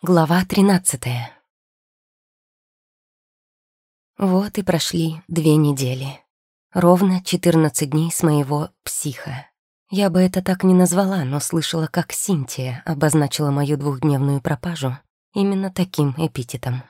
Глава тринадцатая. Вот и прошли две недели. Ровно четырнадцать дней с моего психа. Я бы это так не назвала, но слышала, как Синтия обозначила мою двухдневную пропажу именно таким эпитетом.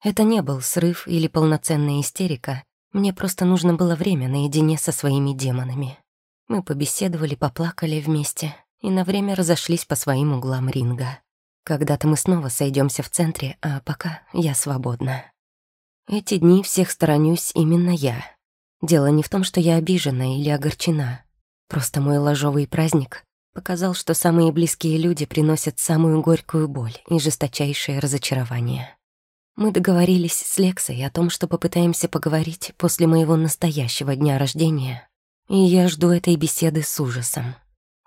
Это не был срыв или полноценная истерика, мне просто нужно было время наедине со своими демонами. Мы побеседовали, поплакали вместе и на время разошлись по своим углам ринга. Когда-то мы снова сойдемся в центре, а пока я свободна. Эти дни всех сторонюсь именно я. Дело не в том, что я обижена или огорчена. Просто мой ложовый праздник показал, что самые близкие люди приносят самую горькую боль и жесточайшее разочарование. Мы договорились с Лексой о том, что попытаемся поговорить после моего настоящего дня рождения, и я жду этой беседы с ужасом.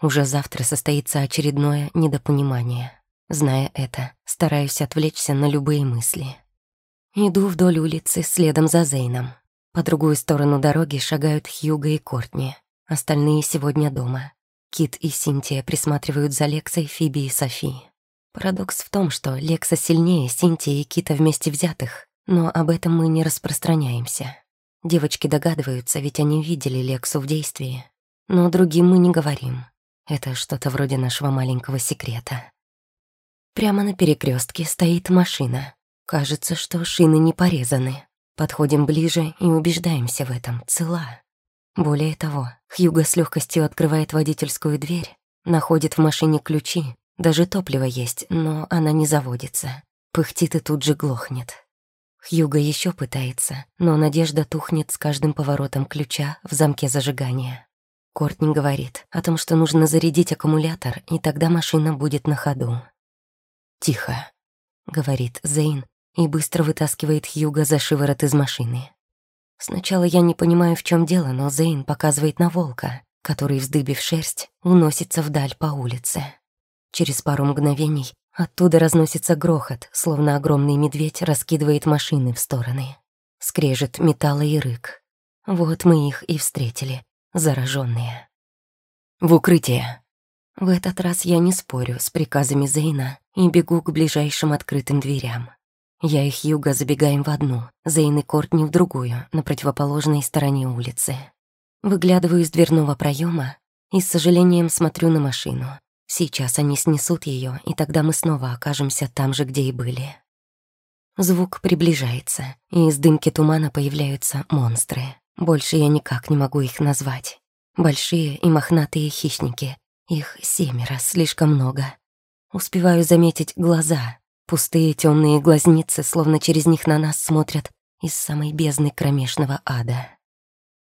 Уже завтра состоится очередное недопонимание. Зная это, стараюсь отвлечься на любые мысли. Иду вдоль улицы следом за Зейном. По другую сторону дороги шагают Хьюго и Кортни. Остальные сегодня дома. Кит и Синтия присматривают за Лексой, Фиби и Софи. Парадокс в том, что Лекса сильнее Синтии и Кита вместе взятых, но об этом мы не распространяемся. Девочки догадываются, ведь они видели Лексу в действии. Но другим мы не говорим. Это что-то вроде нашего маленького секрета. Прямо на перекрестке стоит машина. Кажется, что шины не порезаны. Подходим ближе и убеждаемся в этом. Цела. Более того, Хьюго с легкостью открывает водительскую дверь, находит в машине ключи, даже топливо есть, но она не заводится. Пыхтит и тут же глохнет. Хьюго еще пытается, но надежда тухнет с каждым поворотом ключа в замке зажигания. Кортни говорит о том, что нужно зарядить аккумулятор, и тогда машина будет на ходу. «Тихо», — говорит Зейн и быстро вытаскивает Хьюга за шиворот из машины. Сначала я не понимаю, в чем дело, но Зейн показывает на волка, который, вздыбив шерсть, уносится вдаль по улице. Через пару мгновений оттуда разносится грохот, словно огромный медведь раскидывает машины в стороны. Скрежет металла и рык. Вот мы их и встретили, зараженные. «В укрытие!» В этот раз я не спорю с приказами Зейна и бегу к ближайшим открытым дверям. Я и Хьюга забегаем в одну, Зейн и Кортни в другую, на противоположной стороне улицы. Выглядываю из дверного проема и с сожалением смотрю на машину. Сейчас они снесут ее, и тогда мы снова окажемся там же, где и были. Звук приближается, и из дымки тумана появляются монстры. Больше я никак не могу их назвать. Большие и мохнатые хищники, их семеро, слишком много. Успеваю заметить глаза. Пустые темные глазницы, словно через них на нас смотрят из самой бездны кромешного ада.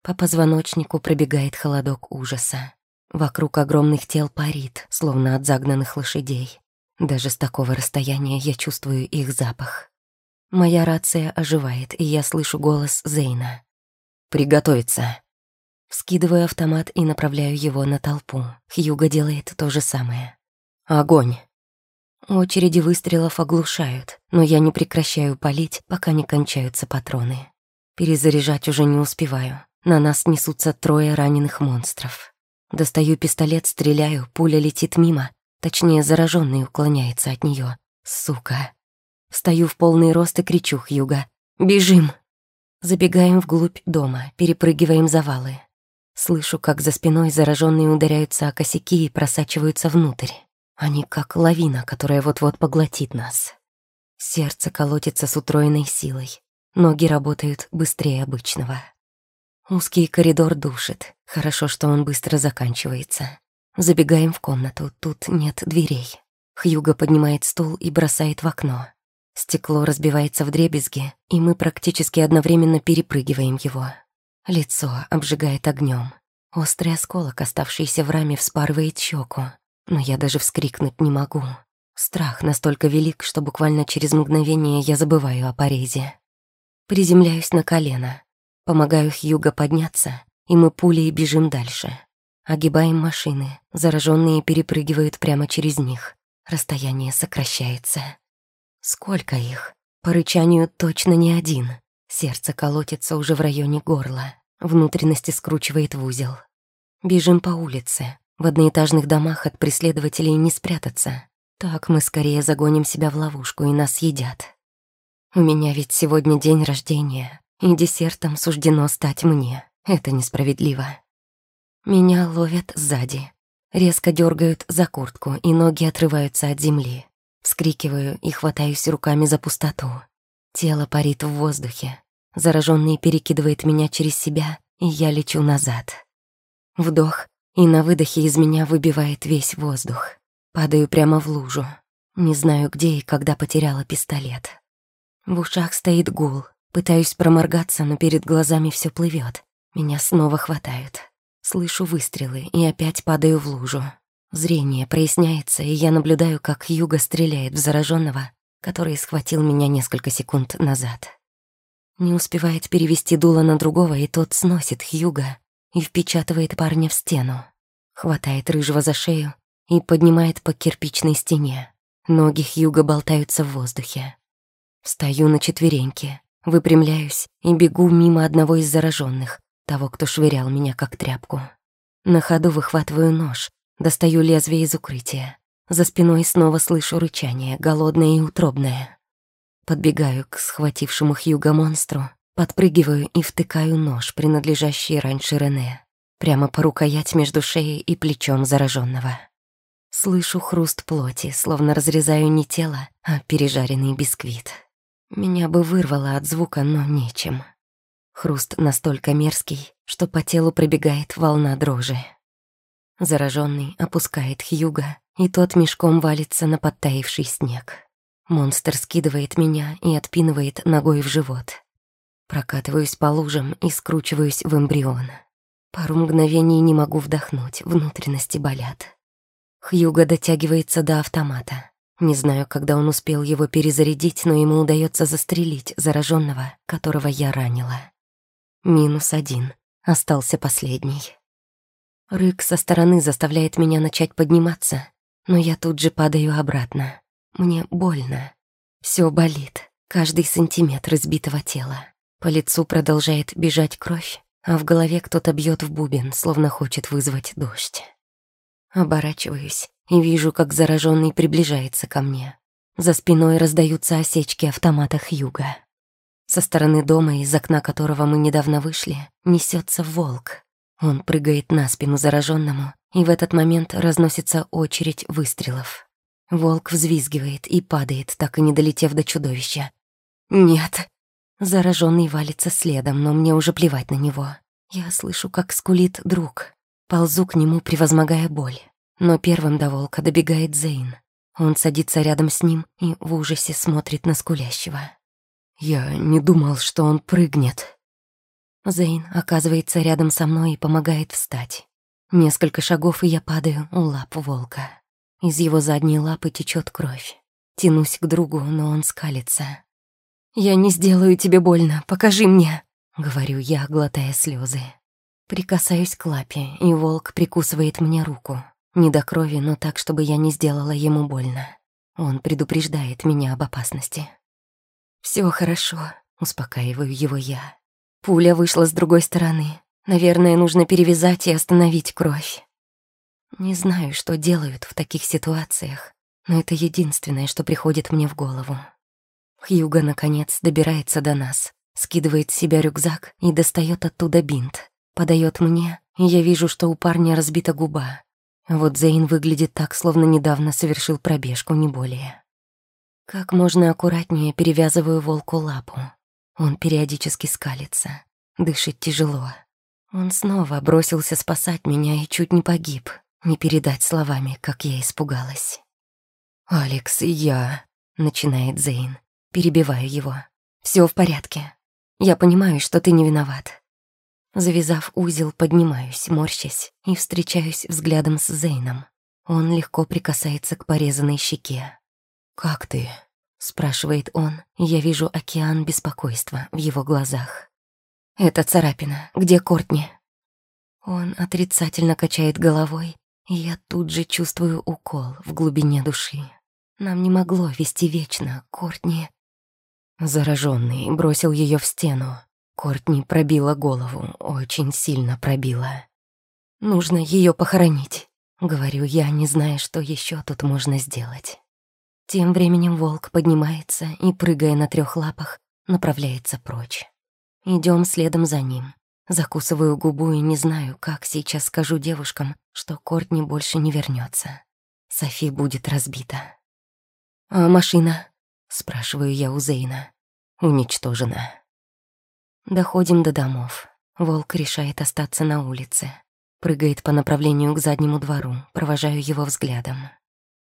По позвоночнику пробегает холодок ужаса. Вокруг огромных тел парит, словно от загнанных лошадей. Даже с такого расстояния я чувствую их запах. Моя рация оживает, и я слышу голос Зейна. «Приготовиться!» Вскидываю автомат и направляю его на толпу. Хьюго делает то же самое. Огонь. Очереди выстрелов оглушают, но я не прекращаю палить, пока не кончаются патроны. Перезаряжать уже не успеваю. На нас несутся трое раненых монстров. Достаю пистолет, стреляю, пуля летит мимо. Точнее, зараженный уклоняется от нее. Сука. Встаю в полный рост и кричу Хьюга. «Бежим!» Забегаем вглубь дома, перепрыгиваем завалы. Слышу, как за спиной зараженные ударяются о косяки и просачиваются внутрь. Они как лавина, которая вот-вот поглотит нас. Сердце колотится с утроенной силой. Ноги работают быстрее обычного. Узкий коридор душит. Хорошо, что он быстро заканчивается. Забегаем в комнату. Тут нет дверей. Хьюго поднимает стул и бросает в окно. Стекло разбивается в дребезги, и мы практически одновременно перепрыгиваем его. Лицо обжигает огнем. Острый осколок, оставшийся в раме, вспарывает щеку. Но я даже вскрикнуть не могу. Страх настолько велик, что буквально через мгновение я забываю о порезе. Приземляюсь на колено. Помогаю Хьюго подняться, и мы пулей бежим дальше. Огибаем машины, зараженные перепрыгивают прямо через них. Расстояние сокращается. Сколько их? По рычанию точно не один. Сердце колотится уже в районе горла. Внутренности скручивает в узел. Бежим по улице. В одноэтажных домах от преследователей не спрятаться. Так мы скорее загоним себя в ловушку, и нас едят. У меня ведь сегодня день рождения, и десертом суждено стать мне. Это несправедливо. Меня ловят сзади. Резко дергают за куртку, и ноги отрываются от земли. Вскрикиваю и хватаюсь руками за пустоту. Тело парит в воздухе. Зараженный перекидывает меня через себя, и я лечу назад. Вдох, и на выдохе из меня выбивает весь воздух. Падаю прямо в лужу. Не знаю, где и когда потеряла пистолет. В ушах стоит гул. Пытаюсь проморгаться, но перед глазами все плывет. Меня снова хватают. Слышу выстрелы и опять падаю в лужу. Зрение проясняется, и я наблюдаю, как Юга стреляет в зараженного, который схватил меня несколько секунд назад. Не успевает перевести дуло на другого, и тот сносит Хьюга и впечатывает парня в стену. Хватает рыжего за шею и поднимает по кирпичной стене. Ноги Хьюга болтаются в воздухе. Встаю на четвереньки, выпрямляюсь и бегу мимо одного из зараженных, того, кто швырял меня как тряпку. На ходу выхватываю нож, достаю лезвие из укрытия. За спиной снова слышу рычание, голодное и утробное. Подбегаю к схватившему Хьюга монстру, подпрыгиваю и втыкаю нож, принадлежащий раньше Рене, прямо по рукоять между шеей и плечом зараженного. Слышу хруст плоти, словно разрезаю не тело, а пережаренный бисквит. Меня бы вырвало от звука, но нечем. Хруст настолько мерзкий, что по телу пробегает волна дрожи. Зараженный опускает Хьюга, и тот мешком валится на подтаивший снег. Монстр скидывает меня и отпинывает ногой в живот. Прокатываюсь по лужам и скручиваюсь в эмбрион. Пару мгновений не могу вдохнуть, внутренности болят. Хьюга дотягивается до автомата. Не знаю, когда он успел его перезарядить, но ему удается застрелить зараженного, которого я ранила. Минус один. Остался последний. Рык со стороны заставляет меня начать подниматься, но я тут же падаю обратно. Мне больно. Все болит. Каждый сантиметр избитого тела. По лицу продолжает бежать кровь, а в голове кто-то бьет в бубен, словно хочет вызвать дождь. Оборачиваюсь и вижу, как зараженный приближается ко мне. За спиной раздаются осечки автомата Хьюга. Со стороны дома, из окна которого мы недавно вышли, несется волк. Он прыгает на спину зараженному, и в этот момент разносится очередь выстрелов. Волк взвизгивает и падает, так и не долетев до чудовища. «Нет!» Зараженный валится следом, но мне уже плевать на него. Я слышу, как скулит друг. Ползу к нему, превозмогая боль. Но первым до волка добегает Зейн. Он садится рядом с ним и в ужасе смотрит на скулящего. «Я не думал, что он прыгнет». Зейн оказывается рядом со мной и помогает встать. Несколько шагов, и я падаю у лап волка. Из его задней лапы течет кровь. Тянусь к другу, но он скалится. «Я не сделаю тебе больно, покажи мне», — говорю я, глотая слезы. Прикасаюсь к лапе, и волк прикусывает мне руку. Не до крови, но так, чтобы я не сделала ему больно. Он предупреждает меня об опасности. Все хорошо», — успокаиваю его я. Пуля вышла с другой стороны. Наверное, нужно перевязать и остановить кровь. Не знаю, что делают в таких ситуациях, но это единственное, что приходит мне в голову. Хьюга, наконец, добирается до нас, скидывает с себя рюкзак и достает оттуда бинт подает мне, и я вижу, что у парня разбита губа. Вот Зейн выглядит так, словно недавно совершил пробежку, не более. Как можно аккуратнее перевязываю волку лапу. Он периодически скалится, дышит тяжело. Он снова бросился спасать меня и чуть не погиб. Не передать словами, как я испугалась. «Алекс, я...» — начинает Зейн. Перебиваю его. Все в порядке. Я понимаю, что ты не виноват. Завязав узел, поднимаюсь, морщась, и встречаюсь взглядом с Зейном. Он легко прикасается к порезанной щеке. «Как ты?» — спрашивает он, я вижу океан беспокойства в его глазах. «Это царапина. Где Кортни?» Он отрицательно качает головой, и я тут же чувствую укол в глубине души. Нам не могло вести вечно, Кортни. Зараженный бросил ее в стену. Кортни пробила голову, очень сильно пробила. «Нужно ее похоронить», — говорю я, не зная, что еще тут можно сделать. Тем временем волк поднимается и, прыгая на трех лапах, направляется прочь. Идем следом за ним. Закусываю губу и не знаю, как сейчас скажу девушкам, что Кортни больше не вернется. Софи будет разбита. «А машина?» — спрашиваю я у Зейна. «Уничтожена». Доходим до домов. Волк решает остаться на улице. Прыгает по направлению к заднему двору, провожаю его взглядом.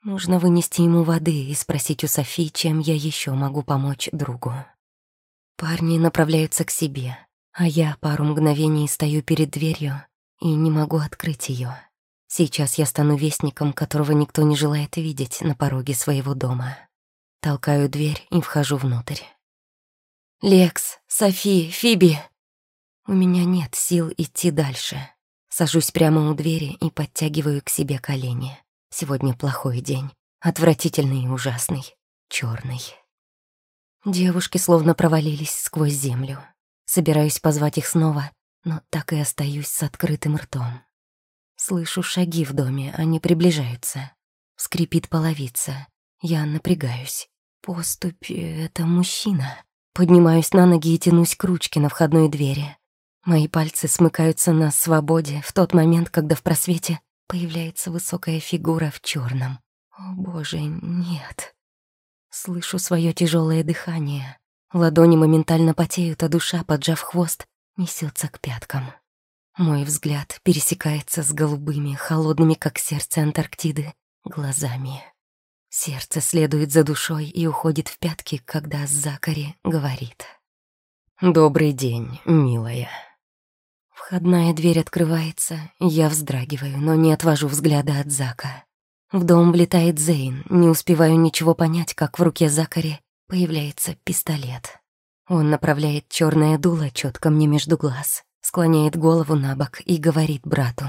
Нужно вынести ему воды и спросить у Софи, чем я еще могу помочь другу. Парни направляются к себе, а я пару мгновений стою перед дверью и не могу открыть ее. Сейчас я стану вестником, которого никто не желает видеть на пороге своего дома. Толкаю дверь и вхожу внутрь. «Лекс, Софи, Фиби!» У меня нет сил идти дальше. Сажусь прямо у двери и подтягиваю к себе колени. Сегодня плохой день. Отвратительный и ужасный. черный. Девушки словно провалились сквозь землю. Собираюсь позвать их снова, но так и остаюсь с открытым ртом. Слышу шаги в доме, они приближаются. Скрипит половица. Я напрягаюсь. Поступь — это мужчина. Поднимаюсь на ноги и тянусь к ручке на входной двери. Мои пальцы смыкаются на свободе в тот момент, когда в просвете появляется высокая фигура в черном. О боже, нет. Слышу свое тяжелое дыхание. Ладони моментально потеют, а душа, поджав хвост, несется к пяткам. Мой взгляд пересекается с голубыми, холодными, как сердце Антарктиды, глазами. Сердце следует за душой и уходит в пятки, когда Закари говорит. «Добрый день, милая». Входная дверь открывается, я вздрагиваю, но не отвожу взгляда от Зака. В дом влетает Зейн, не успеваю ничего понять, как в руке Закари появляется пистолет. Он направляет черное дуло четко мне между глаз, склоняет голову на бок и говорит брату.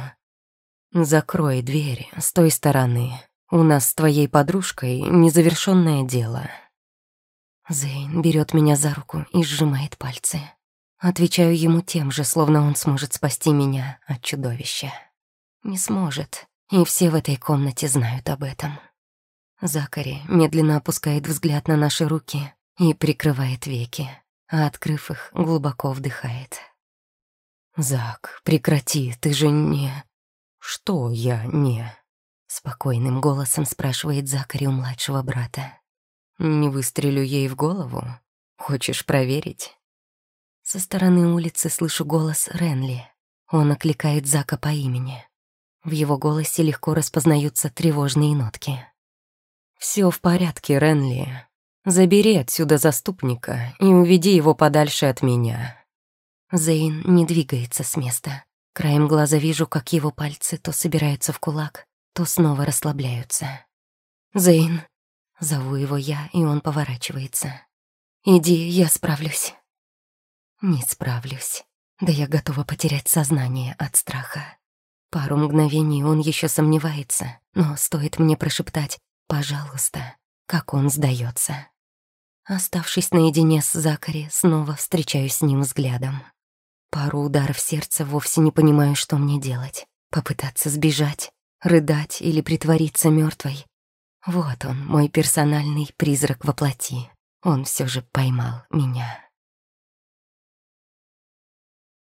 «Закрой дверь с той стороны. У нас с твоей подружкой незавершенное дело». Зейн берет меня за руку и сжимает пальцы. Отвечаю ему тем же, словно он сможет спасти меня от чудовища. Не сможет, и все в этой комнате знают об этом. Закари медленно опускает взгляд на наши руки и прикрывает веки, а, открыв их, глубоко вдыхает. «Зак, прекрати, ты же не...» «Что я не...» Спокойным голосом спрашивает Закари у младшего брата. «Не выстрелю ей в голову? Хочешь проверить?» Со стороны улицы слышу голос Ренли. Он окликает Зака по имени. В его голосе легко распознаются тревожные нотки. «Все в порядке, Ренли. Забери отсюда заступника и уведи его подальше от меня». Зейн не двигается с места. Краем глаза вижу, как его пальцы то собираются в кулак, то снова расслабляются. «Зейн!» — зову его я, и он поворачивается. «Иди, я справлюсь». Не справлюсь. Да я готова потерять сознание от страха. Пару мгновений он еще сомневается, но стоит мне прошептать «пожалуйста», как он сдается. Оставшись наедине с Закари, снова встречаюсь с ним взглядом. Пару ударов сердца вовсе не понимаю, что мне делать. Попытаться сбежать, рыдать или притвориться мертвой. Вот он, мой персональный призрак во плоти. Он все же поймал меня.